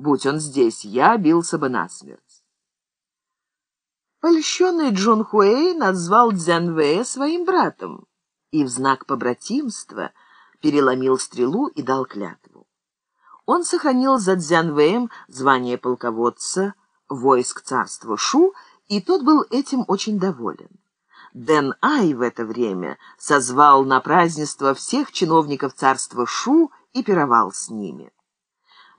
Будь он здесь, я бился бы насмерть. Польщенный Джун Хуэй назвал Дзянвэя своим братом и в знак побратимства переломил стрелу и дал клятву. Он сохранил за Дзянвэем звание полководца войск царства Шу, и тот был этим очень доволен. Дэн Ай в это время созвал на празднество всех чиновников царства Шу и пировал с ними.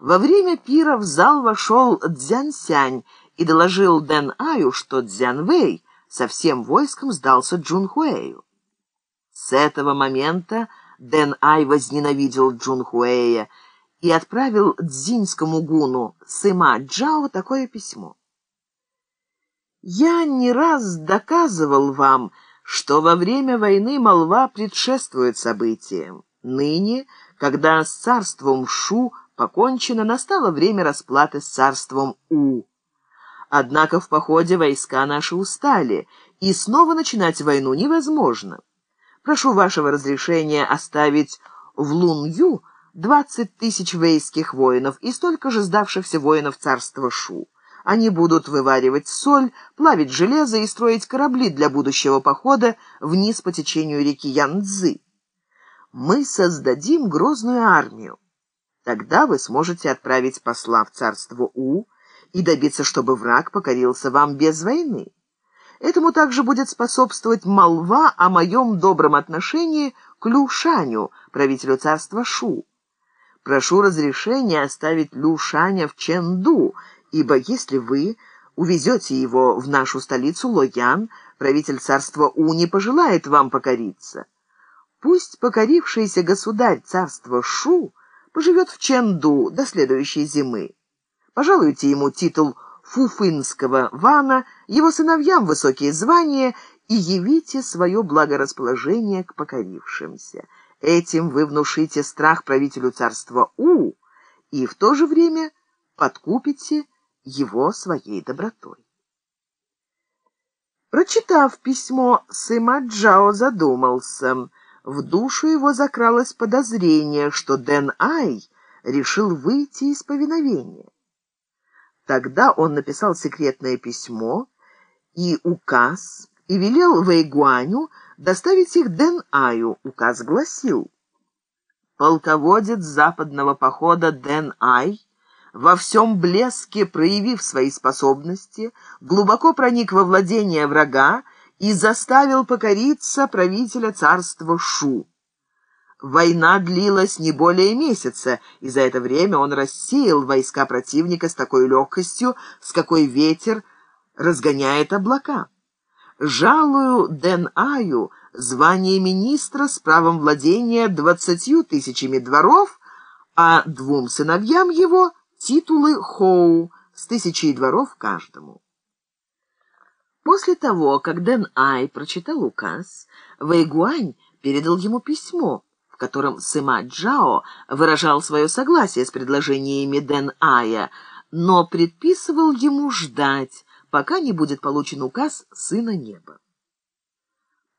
Во время пира в зал вошел Дзянсянь и доложил Дэн Аю, что Дзянвэй со всем войском сдался Джунхуэю. С этого момента Дэн Ай возненавидел Джунхуэя и отправил дзиньскому гуну Сыма Джао такое письмо. Я не раз доказывал вам, что во время войны молва предшествует событиям. Ныне, когда с царством Шу покончено, настало время расплаты с царством У. Однако в походе войска наши устали, и снова начинать войну невозможно. Прошу вашего разрешения оставить в Лун-Ю двадцать тысяч вейских воинов и столько же сдавшихся воинов царства Шу. Они будут вываривать соль, плавить железо и строить корабли для будущего похода вниз по течению реки Янцзы. Мы создадим грозную армию. Тогда вы сможете отправить посла в царство У и добиться, чтобы враг покорился вам без войны. Этому также будет способствовать молва о моем добром отношении к Лю Шаню, правителю царства Шу. Прошу разрешения оставить Лю Шаня в Ченду ибо если вы увезете его в нашу столицу Лоян, правитель царства У не пожелает вам покориться. Пусть покорившийся государь царства Шу поживет в Ченду до следующей зимы. Пожалуйте ему титул фуфынского вана, его сыновьям высокие звания и явите свое благорасположение к покорившимся. Этим вы внушите страх правителю царства У и в то же время подкупите его своей добротой. Прочитав письмо, Сыма Джао задумался. В душу его закралось подозрение, что Дэн Ай решил выйти из повиновения. Тогда он написал секретное письмо и указ, и велел Вэйгуаню доставить их Дэн Аю. Указ гласил, «Полководец западного похода Дэн Ай во всем блеске проявив свои способности, глубоко проник во владение врага и заставил покориться правителя царства Шу. Война длилась не более месяца, и за это время он рассеял войска противника с такой легкостью, с какой ветер разгоняет облака. Жалую Дэн Аю звание министра с правом владения двадцатью тысячами дворов, а двум сыновьям его — титулы Хоу с тысячей дворов каждому. После того, как Дэн Ай прочитал указ, Вэйгуань передал ему письмо, в котором Сыма Джао выражал свое согласие с предложениями Дэн Ая, но предписывал ему ждать, пока не будет получен указ Сына Неба.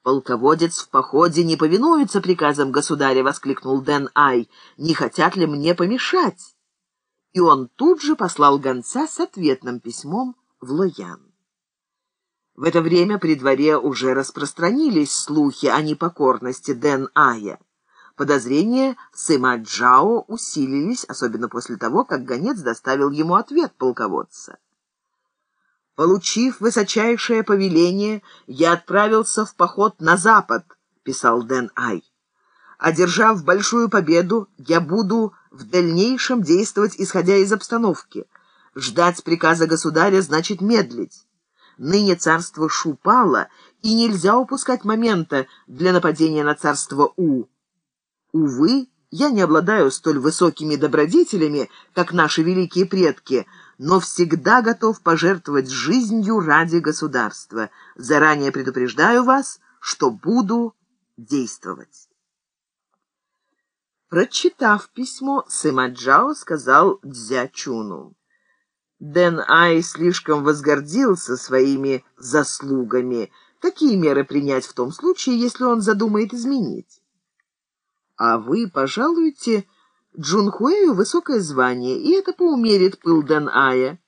«Полководец в походе не повинуется приказам государя!» — воскликнул Дэн Ай. «Не хотят ли мне помешать?» и он тут же послал гонца с ответным письмом в Лоян. В это время при дворе уже распространились слухи о непокорности Дэн Ая. Подозрения Сыма Джао усилились, особенно после того, как гонец доставил ему ответ полководца. «Получив высочайшее повеление, я отправился в поход на запад», — писал Дэн Ай. «Одержав большую победу, я буду в дальнейшем действовать, исходя из обстановки. Ждать приказа государя значит медлить. Ныне царство Шу пало, и нельзя упускать момента для нападения на царство У. Увы, я не обладаю столь высокими добродетелями, как наши великие предки, но всегда готов пожертвовать жизнью ради государства. Заранее предупреждаю вас, что буду действовать. Прочитав письмо, Сымаджао сказал Дзячуну. Дэн Ай слишком возгордился своими заслугами. Какие меры принять в том случае, если он задумает изменить? А вы пожалуйте Джунхуэю высокое звание, и это поумерит пыл Дэн-Ая.